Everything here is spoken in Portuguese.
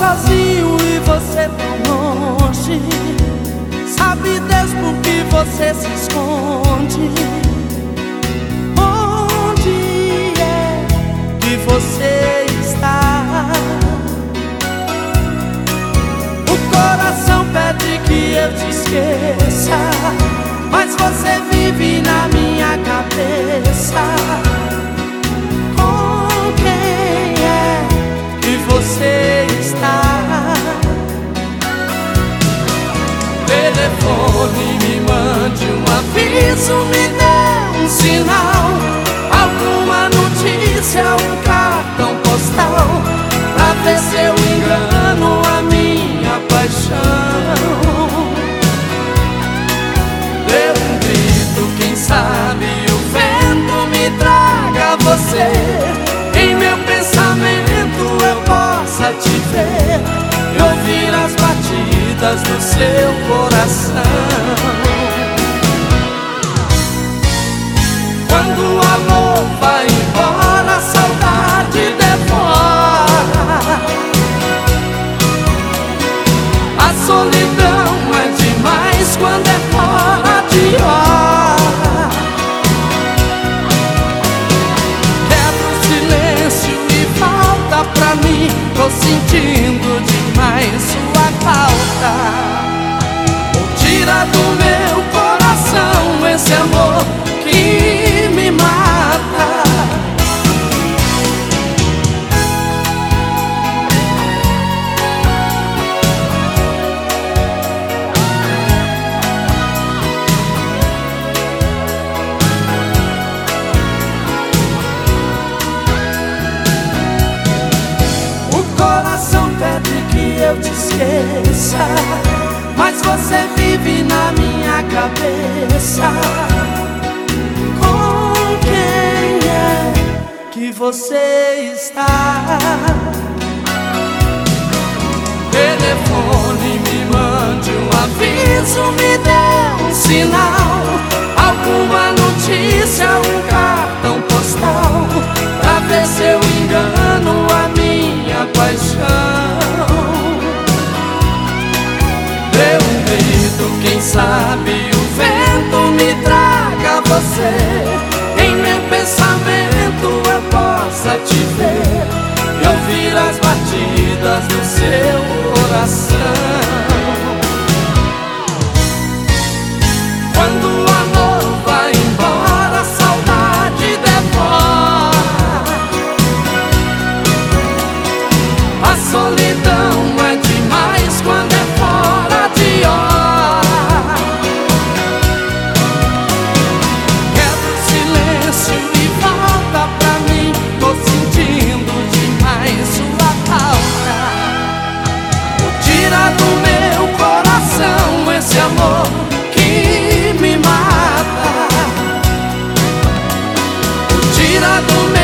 sozinho e você tão longe. Sabe Deus por que você se esconde? Onde é que você está? O coração pede que eu te esqueça, mas você vive na minha cabeça. Telefone, me mande um aviso, me dê um sinal. Alguma notícia, um cartão postal. Pra ver se eu engano a minha paixão. Dê um grito, quem sabe o vento me traga você. batidas do seu coração. Quando o amor vai embora, a saudade devora. A solidão é demais quando é fora de hora. Quebra o silêncio e volta pra mim. Tô sentindo demais sua falta. Tira do meu coração esse amor que me mata. O coração pede que eu te esqueça, mas você vive cabeça. Com quem é que você está? Telefone, me mande um aviso, me dê um sinal, alguma tu